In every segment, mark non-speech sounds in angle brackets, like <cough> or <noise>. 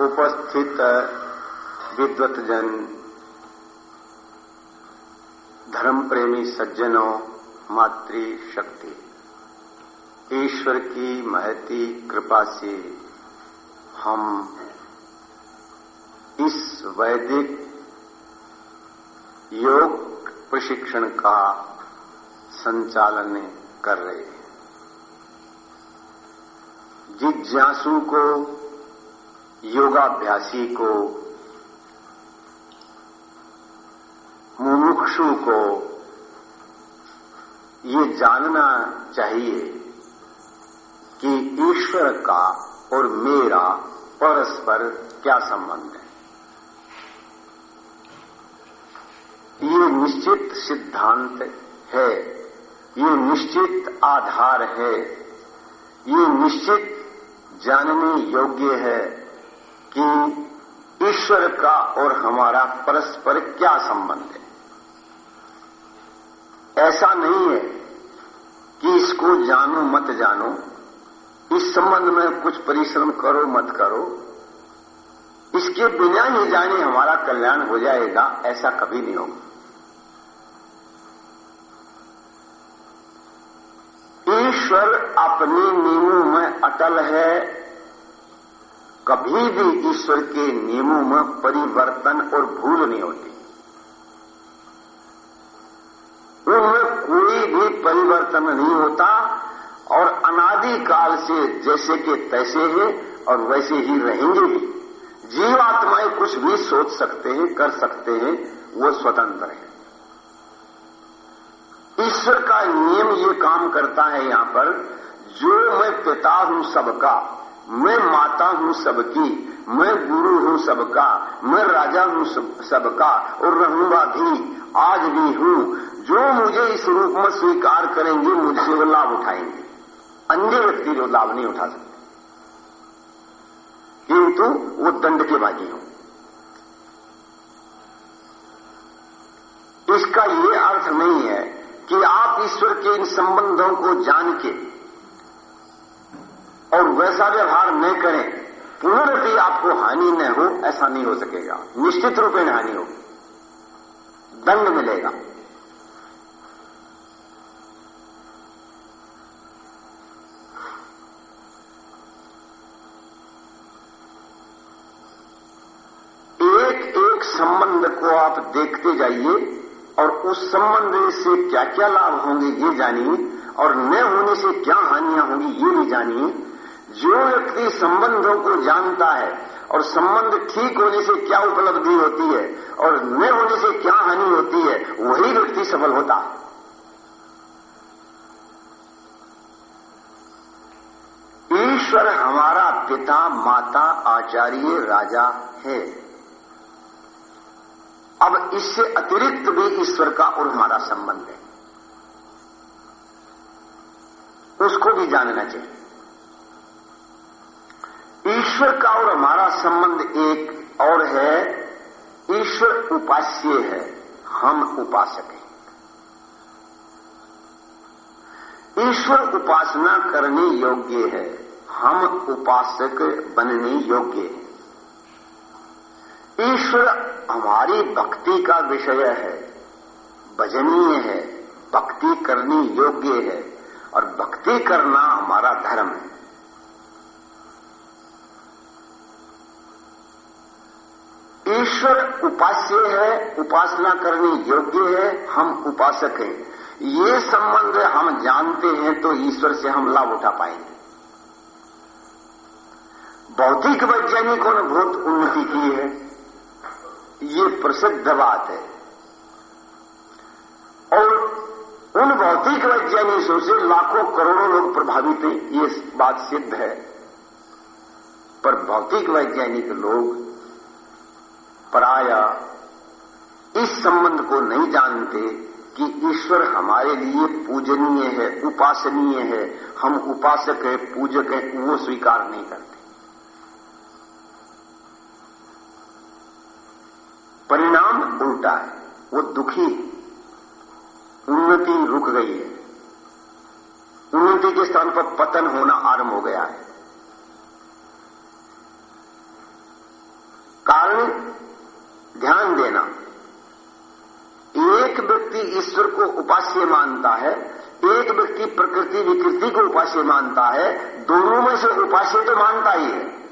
उपस्थित विद्वत जन धर्म प्रेमी सज्जनों मातृ शक्ति ईश्वर की महती कृपा से हम इस वैदिक योग प्रशिक्षण का संचालन कर रहे हैं। जिज्ञासु को, योगाभ्यासी को, मुमुक्षु को ये जानना चाहिए कि ईश्वर का और मेरा परस्पर क्या संबंध है। ये निश्चित सिद्धांत है। ये निश्चित आधार है। ये निश्चित जानने योग्य है कि ईश्वर का और हमारा परस्पर क्या संबंध है। ऐसा नहीं है कि इसको जानो मत जानो। इस संबंध में कुछ परिश्रम करो मत करो। इसके बिना ही जाने हमारा कल्याण हो जाएगा, ऐसा कभी नहीं होगा। ईश्वर अपने नियमों में अटल है। कभी भी ईश्वर के नियमों में परिवर्तन और भूल नहीं होती। उनमें कोई भी परिवर्तन नहीं होता और अनादिकाल से जैसे के तैसे हैं और वैसे ही रहेंगे भी। जीवात्माएँ कुछ भी सोच सकते हैं, कर सकते हैं, वो स्वतंत्र है। ईश्वर का नियम ये काम करता है यहाँ पर, जो मैं पिता हूँ सबका, मैं माता हूँ सबकी, मैं गुरु हूँ सबका, मैं राजा हूँ सबका और रहूँगा भी, आज भी हूँ। जो मुझे इस रूप में स्वीकार करेंगे, मुझसे वो लाभ उठाएँगे। अन्य व्यक्ति जो लाभ नहीं उठा सकते। किंतु वो दंड के बागी हूँ। इसका ये अर्थ नहीं है कि आप ईश्वर के इन संबंधों को जान के और वैसा व्यवहार न करें। पुनरपि आपको हानि न हो, ऐसा नहीं हो सकेगा। निश्चित रूप में हानि होगी। दंड मिलेगा। एक एक संबंध को आप देखते जाइए। और उस संबंध से क्या क्या लाभ होंगे ये जानिए, और न होने से क्या हानियाँ होंगी ये भी जानिए। जो व्यक्ति संबंधों को जानता है, और संबंध ठीक होने से क्या उपलब्धि होती है, और न होने से क्या हानि होती है, वही व्यक्ति सफल होता। है ईश्वर हमारा पिता, माता, आचार्य, राजा है। अब इससे अतिरिक्त भी ईश्वर का और हमारा संबंध है। उसको भी जानना चाहिए। ईश्वर का और हमारा संबंध एक और है। ईश्वर उपास्य है। हम उपासक हैं। ईश्वर उपासना करने योग्य है। हम उपासक बनने योग्य हैं। ईश्वर हमारी भक्ति का विषय है। भजनीय है, भक्ति करनी योग्य है और भक्ति करना हमारा धर्म है। ईश्वर उपास्य है, उपासना करनी योग्य है, हम उपासक हैं। ये संबंध हम जानते हैं तो ईश्वर से हम लाभ उठा पाएँगे। भौतिक वैज्ञानिकों ने बहुत उन्नति की है। ये प्रसिद्ध बात है। और उन भौतिक वैज्ञानिकों से लाखों करोड़ों लोग प्रभावित हैं, ये बात सिद्ध है। पर भौतिक वैज्ञानिक लोग प्राय इस संबंध को नहीं जानते कि ईश्वर हमारे लिए पूजनीय है, उपासनीय है। हम उपासक है, पूजक है, वो स्वीकार नहीं करते। उल्टा है, वो दुखी उन्नति रुक गई है। उन्नति के स्थान पर पतन होना आरंभ हो गया है। कारण, ध्यान देना। एक व्यक्ति ईश्वर को उपास्य मानता है, एक व्यक्ति प्रकृति विकृति को उपास्य मानता है, दोनों में से उपास्य तो मानता ही है।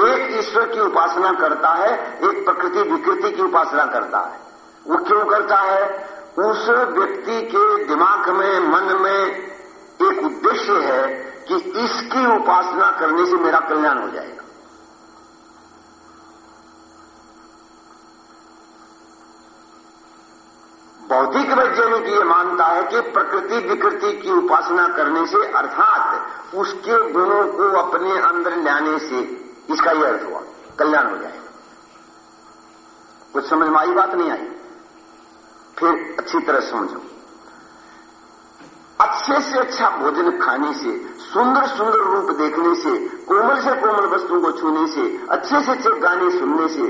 एक ईश्वर की उपासना करता है, एक प्रकृति विकृति की उपासना करता है। वो क्यों करता है? उस व्यक्ति के दिमाग में, मन में एक उद्देश्य है कि इसकी उपासना करने से मेरा कल्याण हो जाएगा। भौतिक वैज्ञानिक ये मानता है कि प्रकृति विकृति की उपासना करने से, अर्थात उसके गुणों को अपने अंदर लाने से इसका यह अर्थ हुआ। कल्याण हो जाएगा। कुछ समझ में आई बात? नहीं आई। फिर अच्छी तरह समझो। अच्छे से अच्छा भोजन खाने से, सुंदर सुंदर रूप देखने से, कोमल से कोमल वस्तुओं को छूने से, अच्छे से अच्छे गाने सुनने से,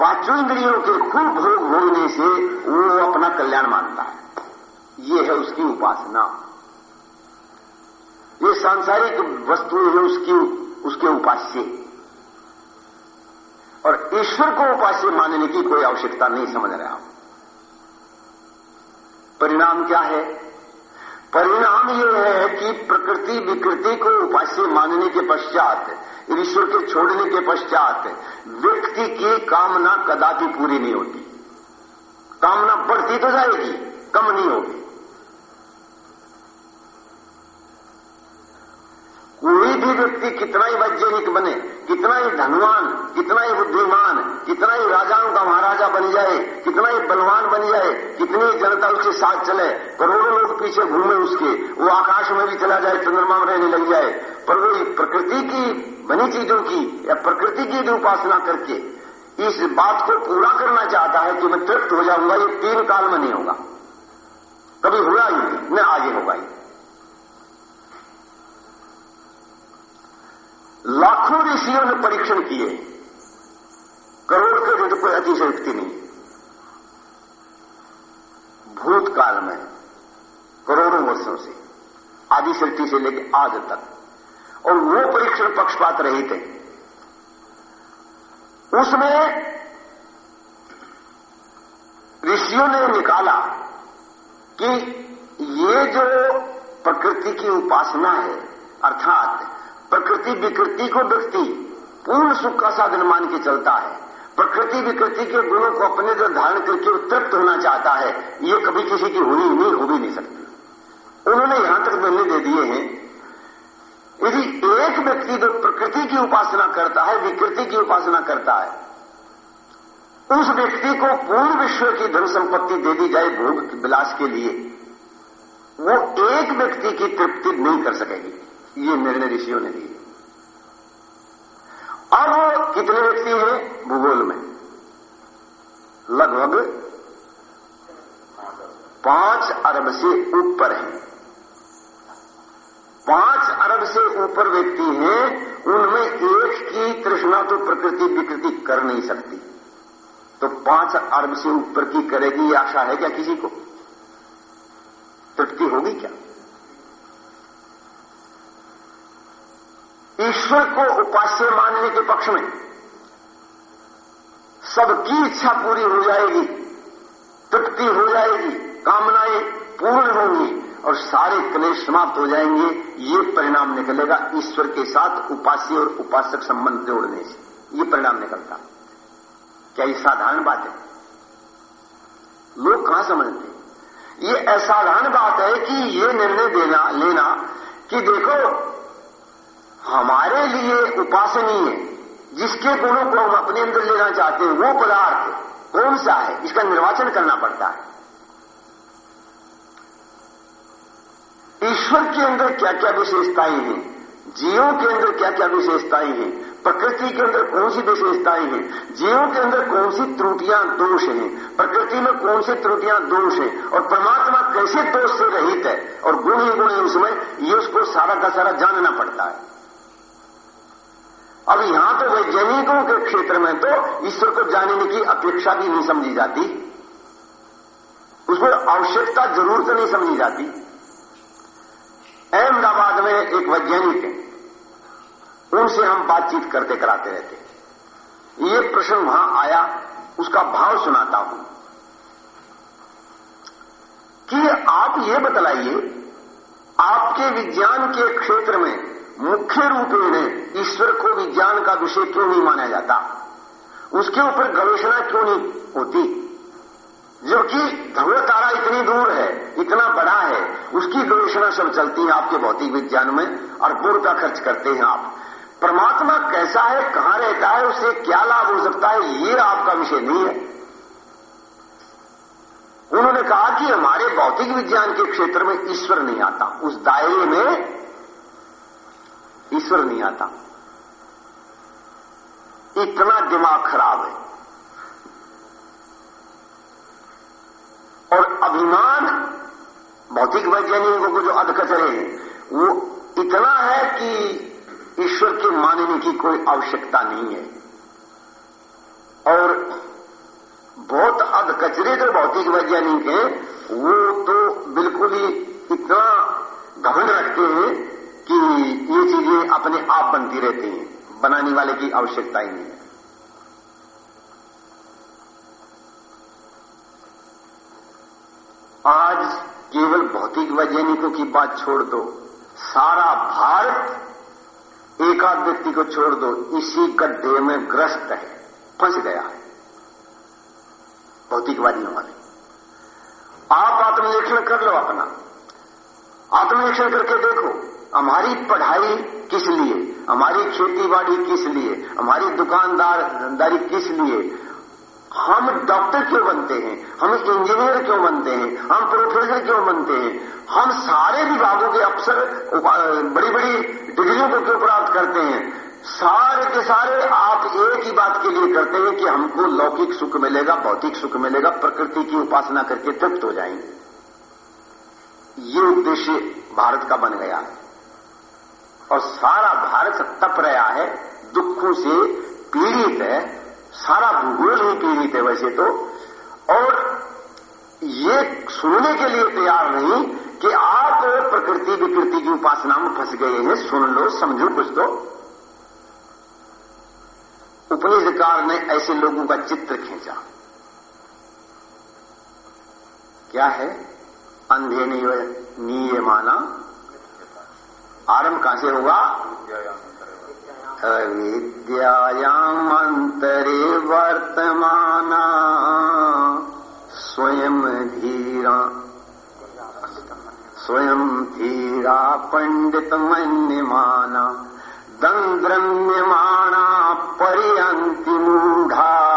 पाँचों इंद्रियों के खूब भोग भोगने से, वो अपना कल्याण मानता है। ये है उसकी उपासना। ये सांसारिक वस्तुएँ है उसकी, उसके उपास्य। और ईश्वर को उपास्य मानने की कोई आवश्यकता नहीं, समझ रहे आप? परिणाम क्या है? परिणाम यह है कि प्रकृति विकृति को उपास्य मानने के पश्चात, ईश्वर के छोड़ने के पश्चात, व्यक्ति की कामना कदापि पूरी नहीं होती। कामना बढ़ती तो जाएगी, कम नहीं होगी कोई भी व्यक्ति कितना ही वैज्ञानिक बने कितना ही धनवान कितना ही बुद्धिमान कितना ही राजाओं का महाराजा बन जाए कितना ही बलवान बन जाए, कितनी जनता उसके साथ चले, करोड़ों लोग पीछे घूमे उसके, वो आकाश में भी चला जाए, चंद्रमा में रहने लग जाए। पर वो प्रकृति की, बनी चीज़ों की, या प्रकृति की भी उपासना करके, इस बात को पूरा करना चाहता है कि मैं तृप्त हो जाऊँगा, ये तीन काल में नहीं होगा। कभी हुआ ही नहीं, न आगे होगा ही लाखों ऋषियों ने परीक्षण किए। करोड़ के जो कोई अतिशयोक्ति नहीं। भूतकाल में, करोड़ों वर्षों से, आदि शक्ति से लेकर आज तक, और वो परीक्षण पक्षपात रहे थे उसमें ऋषियों ने निकाला कि ये जो प्रकृति की उपासना है, अर्थात प्रकृति विकृति को व्यक्ति पूर्ण सुख का साधन मान के चलता है। प्रकृति विकृति के गुणों को अपने जो धारण करके तृप्त होना चाहता है, ये कभी किसी की होनी नहीं, हो भी नहीं सकती। उन्होंने यहाँ तक निर्णय दे दिए हैं, यदि एक व्यक्ति जो प्रकृति की उपासना करता है, विकृति की उपासना करता है, उस व्यक्ति को पूर्ण विश्व की धन संपत्ति दे दी जाए भोग विलास के लिए, वो एक व्यक्ति की तृप्ति नहीं कर सकेगी। ये निर्णय ऋषियों ने दिए। अब कितने व्यक्ति हैं भूगोल में? लगभग पाँच अरब से ऊपर हैं। पाँच अरब से ऊपर व्यक्ति हैं, उनमें एक की तृष्णा तो प्रकृति विकृति कर नहीं सकती। तो पाँच अरब से ऊपर की करेगी आशा है क्या किसी को? तृप्ति होगी क्या? ईश्वर को उपास्य मानने के पक्ष में सबकी इच्छा पूरी हो जाएगी, तृप्ति हो जाएगी, कामनाएँ पूर्ण होंगी और सारे क्लेश समाप्त हो जाएँगे। ये परिणाम निकलेगा ईश्वर के साथ उपास्य और उपासक संबंध जोड़ने से। ये परिणाम निकलता। क्या ये साधारण बात है? लोग कहाँ समझते ये असाधारण बात है कि ये निर्णय देना, लेना कि देखो हमारे लिए उपासनीय जिसके गुणों को हम अपने अंदर लेना चाहते हैं, वो पदार्थ कौन सा है? इसका निर्वाचन करना पड़ता है। ईश्वर के अंदर क्या क्या विशेषताएँ हैं? जीवों के अंदर क्या क्या विशेषताएँ हैं? प्रकृति के अंदर कौन सी विशेषताएँ हैं? जीवों के अंदर कौन सी त्रुटियाँ दोष हैं? प्रकृति में कौन सी त्रुटियाँ दोष हैं? और परमात्मा कैसे दोष से रहित है? और गुण ही गुण है उसमें, ये उसको सारा का सारा जानना पड़ता है। अब यहाँ तो वैज्ञानिकों के क्षेत्र में तो ईश्वर को जानने की अपेक्षा भी नहीं समझी जाती। उसको आवश्यकता ज़रूरत नहीं समझी जाती। अहमदाबाद में एक वैज्ञानिक है। उनसे हम बातचीत करते कराते रहते ये प्रश्न वहाँ आया, उसका भाव सुनाता हूँ। कि आप ये बतलाइए, आपके विज्ञान के क्षेत्र में मुख्य रूप में ईश्वर को विज्ञान का विषय क्यों नहीं माना जाता? उसके ऊपर गवेषणा क्यों नहीं होती? जबकि ध्रुव तारा इतनी दूर है, इतना बड़ा है, उसकी गवेषणा सब चलती है आपके भौतिक विज्ञान में अरबों का खर्च करते हैं आप। परमात्मा कैसा है, कहाँ रहता है उससे क्या लाभ हो सकता है, ये आपका विषय नहीं है। उन्होंने कहा कि हमारे भौतिक विज्ञान के क्षेत्र में ईश्वर नहीं आता। उस दायरे में ईश्वर नहीं आता। इतना दिमाग खराब है। और अभिमान, भौतिक वैज्ञानिकों को जो अधकचरे हैं वो इतना है कि ईश्वर के मानने की कोई आवश्यकता नहीं है। और बहुत अधकचरे जो भौतिक वैज्ञानिक हैं, वो तो बिल्कुल ही इतना घमंड रखते हैं कि ये चीज़ें अपने आप बनती रहती हैं। बनाने वाले की आवश्यकता ही नहीं। है आज केवल भौतिक वैज्ञानिकों की बात छोड़ दो। सारा भारत एकाध व्यक्ति को छोड़ दो। इसी गड्ढे में ग्रस्त है। फंस गया है। भौतिकवादियों वाले। आप आत्मनिरीक्षण कर लो अपना। आत्मनिरीक्षण करके देखो। हमारी पढ़ाई किस लिए? हमारी खेती बाड़ी किस लिए? हमारी दुकानदार धंधारी किस लिए? हम डॉक्टर क्यों बनते हैं? हम इंजीनियर क्यों बनते हैं? हम प्रोफेसर क्यों बनते हैं? हम सारे विभागों के अफसर बड़ी बड़ी डिग्रियों को क्यों प्राप्त करते हैं? सारे के सारे आप एक ही बात के लिए करते हैं कि हमको लौकिक सुख मिलेगा, भौतिक सुख मिलेगा, प्रकृति की उपासना करके तृप्त हो जाएँगे। ये उद्देश्य भारत का बन गया। है और सारा भारत तप रहा है, दुखों से पीड़ित है, सारा भूगोल ही पीड़ित है वैसे तो। और ये सुनने के लिए तैयार नहीं कि आप प्रकृति विकृति की उपासना में फंस गए हैं। सुन लो, समझो कुछ तो। उपनिषदकार ने ऐसे लोगों का चित्र खींचा। क्या है? अंधे नीय माना। आरंभ कहाँ से होगा? अविद्यायामन्तरे वर्तमाना। स्वयं धीरा। स्वयं धीरा पण्डितमन्यमाना दन्द्रम्यमाणा पर्यन्तिमूढा।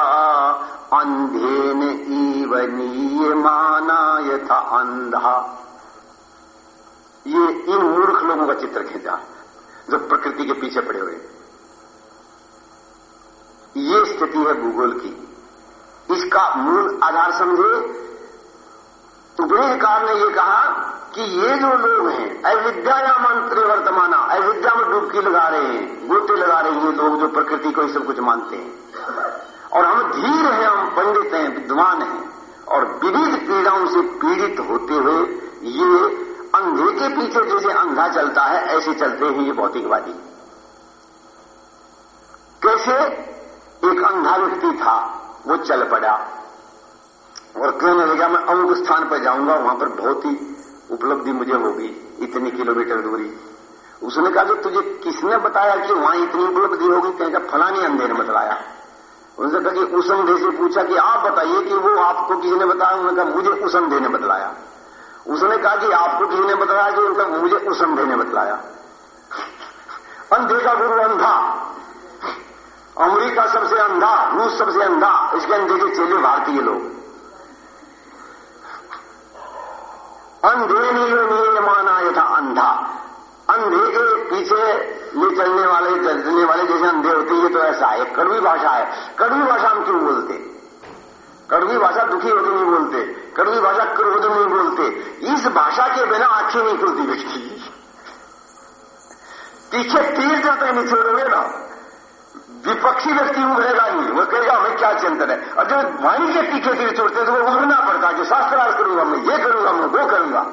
अन्धेन इव नीयमाना यथा अंधा ये इन मूर्ख लोगों का चित्र खींचा, जो प्रकृति के पीछे पड़े हुए। ये स्थिति है भूगोल की। इसका मूल आधार समझे। उपनिषदकार ने ये कहा कि ये जो लोग हैं, अविद्या या मंत्र वर्तमाना, अविद्या में डुबकी लगा रहे हैं, गोते लगा रहे हैं ये लोग जो प्रकृति को ही सब कुछ मानते हैं। और हम धीर हैं, हम पंडित हैं, विद्वान हैं, और विविध पीड़ाओं से पीड़ित होते हुए ये अंधे के पीछे जैसे अंधा चलता है, ऐसे चलते हैं ये भौतिकवादी। कैसे? एक अंधा व्यक्ति था, वो चल पड़ा। और कहने लगा, मैं अमुक स्थान पर जाऊँगा, वहाँ पर बहुत ही उपलब्धि मुझे होगी, इतनी किलोमीटर दूरी। उसने कहा कि तुझे किसने बताया कि वहाँ इतनी उपलब्धि होगी? कहेगा फलानी अंधे ने बतलाया उनसे कहा कि उस अंधे से पूछा कि आप बताइए कि वो आपको किसी ने बताया? उन्होंने कहा, मुझे उस अंधे ने बतलाया। उसने कहा कि आपको किसने बतलाया जो उनका मुझे उस अंधे ने बतलाया। अंधे का गुरु अंधा। अमरीका सबसे अंधा, रूस सबसे अंधा, इसके अंधे के चेले भारतीय लोग। अंधे नील माना था अंधा। अंधे के पीछे ले चलने वाले चलने वाले जैसे अंधे होते ये तो ऐसा है। कड़वी भाषा है। कड़वी भाषा हम क्यों बोलते? कड़वी भाषा दुखी होकर नहीं बोलते। कड़वी भाषा क्रोध नहीं बोलते, इस भाषा के बिना आँखें नहीं खुलती व्यक्ति पीछे तीर जब तक नहीं छोड़ोगे ना, विपक्षी व्यक्ति उभरेगा नहीं। वो कहेगा, हमें क्या चिंतन है? और जब वाणी के पीछे तीर छोड़ते तो वो उभरना पड़ता जो शास्त्रार्थ करूँगा मैं, ये करूँगा मैं, वो करूँगा।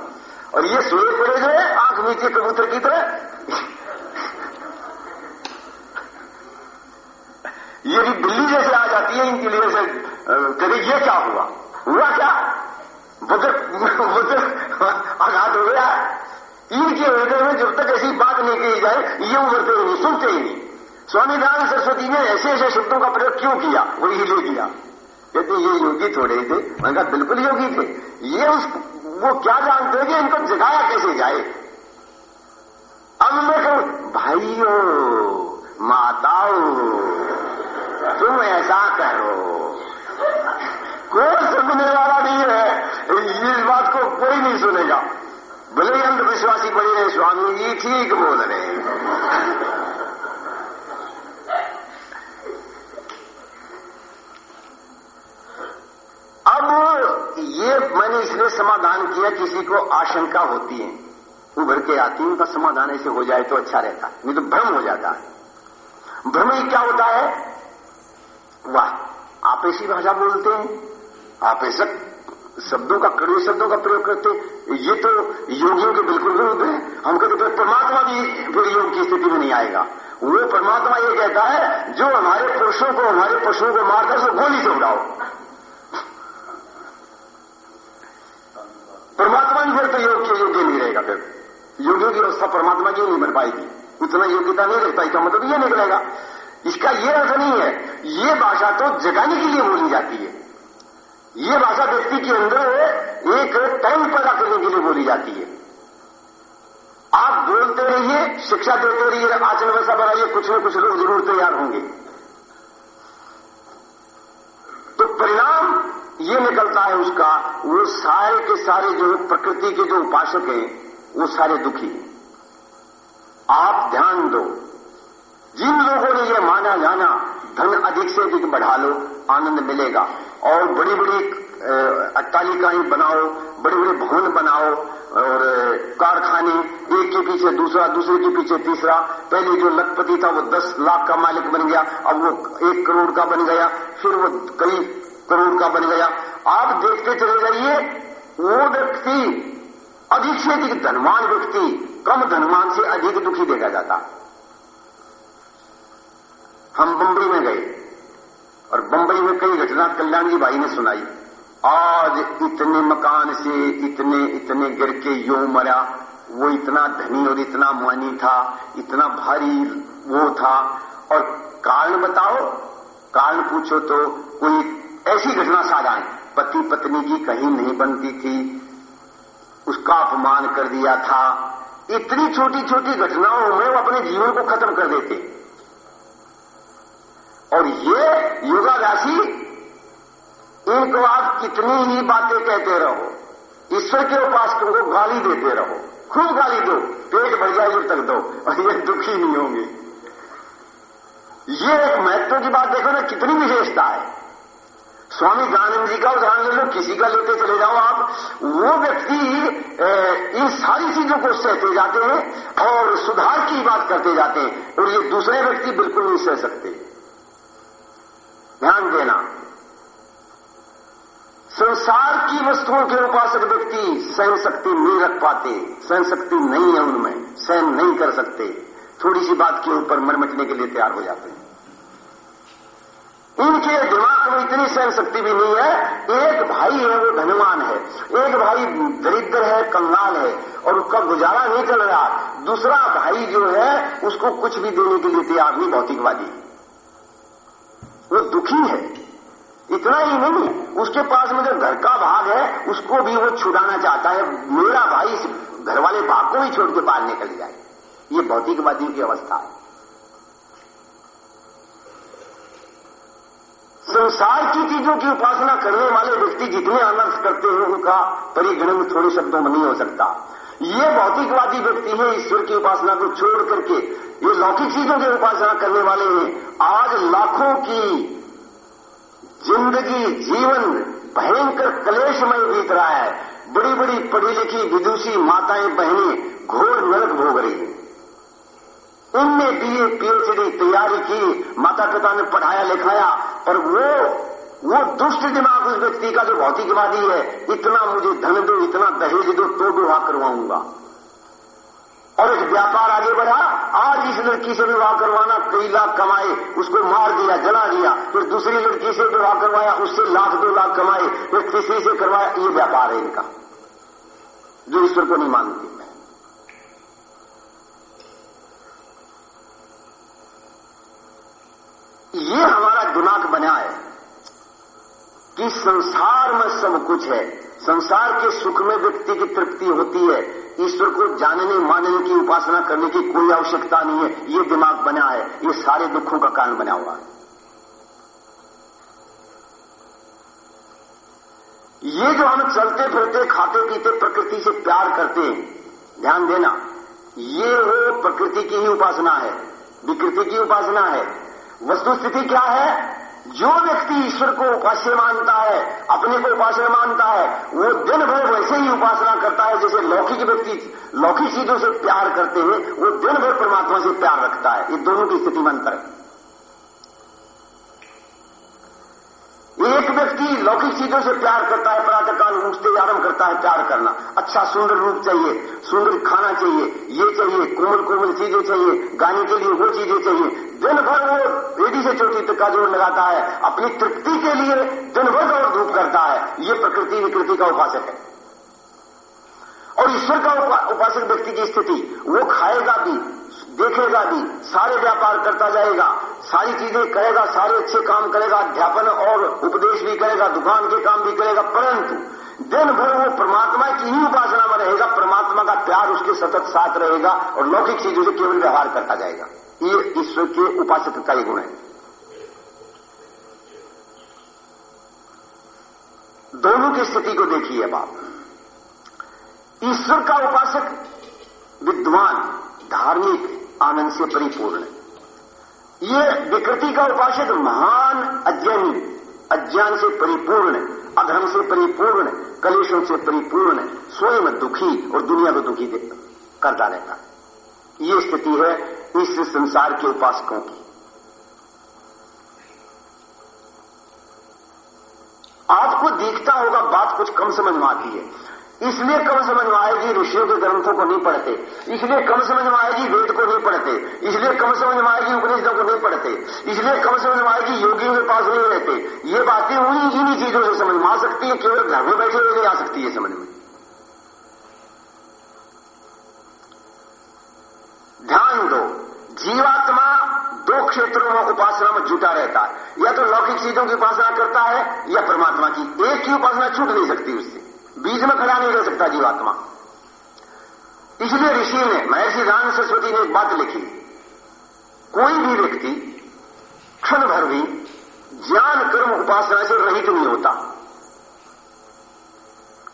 और ये सोए पड़े जो है, आँख नीचे कबूतर की तरह। ये भी बिल्ली जैसे आ जाती है, इनके लिए से कभी ये क्या हुआ? हुआ क्या? बुद्ध <laughs> बुद्ध आघात हो गया, इनके हृदय में जब तक ऐसी बात नहीं कही जाए, ये उभरते ही नहीं सुनते ही नहीं। स्वामी दयानंद सरस्वती ने ऐसे ऐसे शब्दों का प्रयोग क्यों किया? वो ही ले किया कहते, ये योगी थोड़े थे। मैंने कहा, बिल्कुल योगी थे। ये उस, वो क्या जानते हैं कि इनको जगाया कैसे जाए? अब मैं कहूँ, भाइयों, माताओं, तुम ऐसा करो। कोई सुनने वाला नहीं है इस बात को कोई नहीं सुनेगा। भले ही अंधविश्वासी बड़े रहे, स्वामी जी, ठीक बोल रहे अब ये मैंने इसलिए समाधान किया किसी को आशंका होती है। उभर के आती है उनका समाधान ऐसे हो जाए तो अच्छा रहता। नहीं तो भ्रम हो जाता है। भ्रम ही क्या होता है? वाह, आप ऐसी भाषा बोलते हैं। आप ऐसा शब्दों का, कड़वे शब्दों का प्रयोग करते ये तो योगियों के बिल्कुल विरुद्ध है। हम कहते फिर परमात्मा भी फिर योग की स्थिति में नहीं आएगा। वो परमात्मा ये कहता है, जो हमारे पुरुषों को, हमारे पशुओं को मारकर उसको गोली से उड़ाओ। परमात्मा ही फिर तो योग के योग्य नहीं रहेगा फिर। योगियों की व्यवस्था परमात्मा की नहीं बन पाएगी। उतना योग्यता नहीं रहता इसका मतलब ये निकलेगा। इसका ये अर्थ नहीं है। ये भाषा तो जगाने के लिए बोली जाती है। ये भाषा व्यक्ति के अंदर एक टाइम पैदा करने के लिए बोली जाती है। आप बोलते रहिए, शिक्षा देते रहिए, आचरण वैसा बनाइए, कुछ न कुछ लोग ज़रूर तैयार होंगे। तो परिणाम ये निकलता है उसका, वो सारे के सारे जो प्रकृति के जो उपासक हैं, वो सारे दुखी आप ध्यान दो। जिन लोगों ने ये माना जाना, धन अधिक से अधिक बढ़ा लो, आनंद मिलेगा। और बड़ी बड़ी अट्टालिकाएँ बनाओ बड़े बड़े भवन बनाओ, और कारखाने, एक के पीछे दूसरा, दूसरे के पीछे तीसरा। पहले जो लखपति था, वो दस लाख का मालिक बन गया, अब वो एक करोड़ का बन गया, फिर वो कई करोड़ का बन गया। आप देखते चले जाइए, वो व्यक्ति अधिक से अधिक धनवान व्यक्ति, कम धनवान से अधिक दुखी देखा जाता। हम बंबई में गए और बंबई में कई घटना कल्याण जी भाई ने सुनाई। आज इतने मकान से इतने इतने गिर के यो मरा। वो इतना धनी और इतना मानी था, इतना भारी वो था। और कारण बताओ? कारण पूछो तो कोई ऐसी घटना साझाएँ पति पत्नी की कहीं नहीं बनती थी। उसका अपमान कर दिया था। इतनी छोटी छोटी घटनाओं में वो अपने जीवन को खत्म कर देते। और ये योगाभ्यासी इनको आप कितनी ही बातें कहते रहो, ईश्वर के उपासकों को गाली देते रहो, खूब गाली दो, पेट भर जाए तक दो, और ये दुखी नहीं होंगे। ये एक महत्व की बात देखो ना, कितनी विशेषता है। स्वामी दयानंद जी का उदाहरण ले लो, किसी का लेते चले जाओ आप, वो व्यक्ति इन सारी चीज़ों को सहते जाते हैं और सुधार की बात करते जाते हैं, और ये दूसरे व्यक्ति बिल्कुल नहीं सह सकते। ध्यान देना। संसार की वस्तुओं के उपासक व्यक्ति सहन शक्ति नहीं रख पाते, सहन शक्ति नहीं है उनमें, सहन नहीं कर सकते। थोड़ी सी बात के ऊपर मरमटने के लिए तैयार हो जाते हैं। इनके दिमाग में इतनी सहन शक्ति भी नहीं है, एक भाई है वो धनवान है, एक भाई दरिद्र है, कंगाल है, और उसका गुजारा नहीं चल रहा। दूसरा भाई जो है, उसको कुछ भी देने के लिए तैयार नहीं, भौतिकवादी। वो दुखी है। इतना ही नहीं, उसके पास में जो घर का भाग है, उसको भी वो छुड़ाना चाहता है। मेरा भाई इस घर वाले भाग को भी छोड़ के बाहर निकल जाए। ये भौतिकवादियों की अवस्था है। संसार की चीज़ों की उपासना करने वाले व्यक्ति जितने आनंद करते हैं, उनका परिगणन थोड़े शब्दों में नहीं हो सकता। ये भौतिकवादी व्यक्ति है, ईश्वर की उपासना को छोड़ करके। ये लौकिक चीज़ों की उपासना करने वाले हैं। आज लाखों की ज़िंदगी, जीवन भयंकर कलेशमय बीत रहा है। बड़ी बड़ी पढ़ी लिखी विदुषी माताएँ, बहनें घोर नरक भोग रही हैं। उनने बीए पीएचडी तैयारी की माता पिता ने पढ़ाया लिखाया और वो वो दुष्ट दिमाग उस व्यक्ति का जो भौतिकवादी है, इतना मुझे धन दो, इतना दहेज दो तो विवाह करवाऊँगा। और एक व्यापार आगे बढ़ा, आज इस लड़की से विवाह करवाना, कई लाख कमाए, उसको मार दिया, जला दिया, फिर दूसरी लड़की से विवाह करवाया, उससे लाख दो लाख कमाए, फिर तीसरी से करवाया, ये व्यापार है इनका। जो ईश्वर को नहीं मानती ये हमारा दिमाग बना है। कि संसार में सब कुछ है। संसार के सुख में व्यक्ति की तृप्ति होती है। ईश्वर को जानने, मानने की उपासना करने की कोई आवश्यकता नहीं है। ये दिमाग बना है। ये सारे दुखों का कारण बना हुआ है। ये जो हम चलते फिरते खाते पीते प्रकृति से प्यार करते हैं, ध्यान देना, ये वो प्रकृति की ही उपासना है। विकृति की उपासना है। वस्तु स्थिति क्या है? जो व्यक्ति ईश्वर को उपास्य मानता है, अपने को उपास्य मानता है, वो दिन भर वैसे ही उपासना करता है जैसे लौकिक व्यक्ति लौकिक चीज़ों से प्यार करते हैं वो दिन भर परमात्मा से प्यार रखता है। ये दोनों की स्थिति में अंतर है। एक लौकिक चीज़ों से प्यार करता है, प्रातःकाल उठते आरंभ करता है प्यार करना। अच्छा सुंदर रूप चाहिए, सुंदर खाना चाहिए, ये चाहिए कोमल कोमल चीज़ें चाहिए, गाने के लिए वो चीज़ें चाहिए। दिन भर वो रेडी से चोटी तक का ज़ोर लगाता है, अपनी तृप्ति के लिए दिन भर दौड़ धूप करता है। ये प्रकृति विकृति का उपासक है। और ईश्वर का उपासक व्यक्ति की स्थिति, वो खाएगा भी देखेगा भी सारे व्यापार करता जाएगा। सारी चीज़ें करेगा, सारे अच्छे काम करेगा, अध्यापन और उपदेश भी करेगा, दुकान के काम भी करेगा, परंतु दिन भर वो परमात्मा की ही उपासना में रहेगा, परमात्मा का प्यार उसके सतत साथ रहेगा और लौकिक चीज़ों से केवल व्यवहार करता जाएगा। ये ईश्वर के उपासक का ही गुण है। दोनों की स्थिति को देखिए अब आप। ईश्वर का उपासक विद्वान, धार्मिक आनंद से परिपूर्ण ये विकृति का उपासक महान अज्ञानी, अज्ञान से परिपूर्ण, अधर्म से परिपूर्ण, कलेशों से परिपूर्ण, स्वयं दुखी और दुनिया को दुखी करता रहता। ये स्थिति है इस संसार के उपासकों की। आपको दिखता होगा बात कुछ कम समझ में आती है। इसलिए कम समझ में आएगी ऋषियों के ग्रंथों को नहीं पढ़ते। इसलिए कम समझ में आएगी वेद को नहीं पढ़ते। इसलिए कम समझ में आएगी उपनिषदों को नहीं पढ़ते। इसलिए कम समझ में आएगी योगियों के पास नहीं रहते। ये बातें हुई इन्हीं चीज़ों से समझ में आ सकती है, केवल घर में बैठे हुए नहीं आ सकती है समझ में। ध्यान दो, जीवात्मा दो क्षेत्रों में उपासना में जुटा रहता है। या तो लौकिक चीज़ों की उपासना करता है, या परमात्मा की। एक की उपासना छूट नहीं सकती उससे। बीच में खड़ा नहीं रह सकता जीवात्मा। इसलिए ऋषि ने महर्षि राम सरस्वती ने एक बात लिखी। कोई भी व्यक्ति क्षण भर भी ज्ञान, कर्म, उपासना से रहित नहीं होता।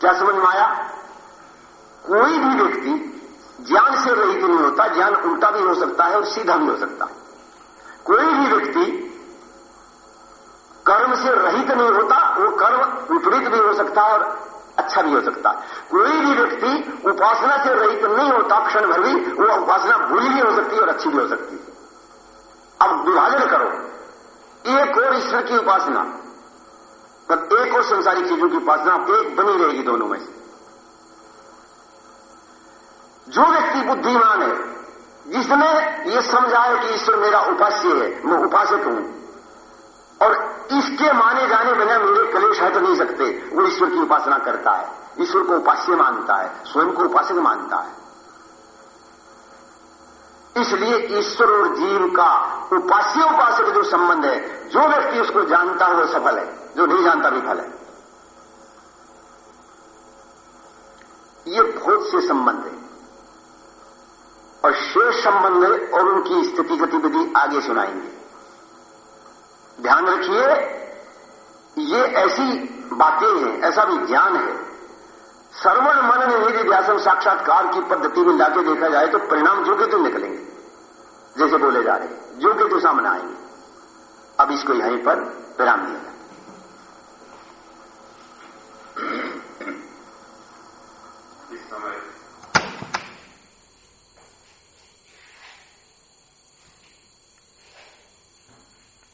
क्या समझ में आया? कोई भी व्यक्ति ज्ञान से रहित नहीं होता, ज्ञान उल्टा भी हो सकता है और सीधा भी हो सकता है। कोई भी व्यक्ति कर्म से रहित नहीं होता, वो कर्म विपरीत भी हो सकता है और अच्छा भी हो सकता। कोई भी व्यक्ति उपासना से रहित नहीं होता, क्षण भर भी, वो उपासना बुरी भी हो सकती है और अच्छी भी हो सकती है। अब विभाजन करो। एक और ईश्वर की उपासना। तब एक और संसारी चीज़ों की उपासना एक बनी रहेगी दोनों में से। जो व्यक्ति बुद्धिमान है, जिसने ये समझा है कि ईश्वर मेरा उपास्य है, मैं उपासक हूँ। और इसके माने जाने बिना मेरे कलेश हट नहीं सकते। वो ईश्वर की उपासना करता है। ईश्वर को उपास्य मानता है। स्वयं को उपासक मानता है। इसलिए ईश्वर और जीव का उपास्य उपासक जो संबंध है, जो व्यक्ति उसको जानता है, वो सफल है। जो नहीं जानता, विफल है। ये बहुत से संबंध है। और शेष संबंध है और उनकी स्थिति गतिविधि आगे सुनाएँगे। ध्यान रखिए, ये ऐसी बातें हैं, ऐसा भी ज्ञान है। सर्वण मन निधि व्यासन साक्षात्कार की पद्धति में लाके देखा जाए तो परिणाम जो के तो निकलेंगे, जैसे बोले जा रहे जो के तो सामने आएँगे। अब इसको यहीं पर विराम दिया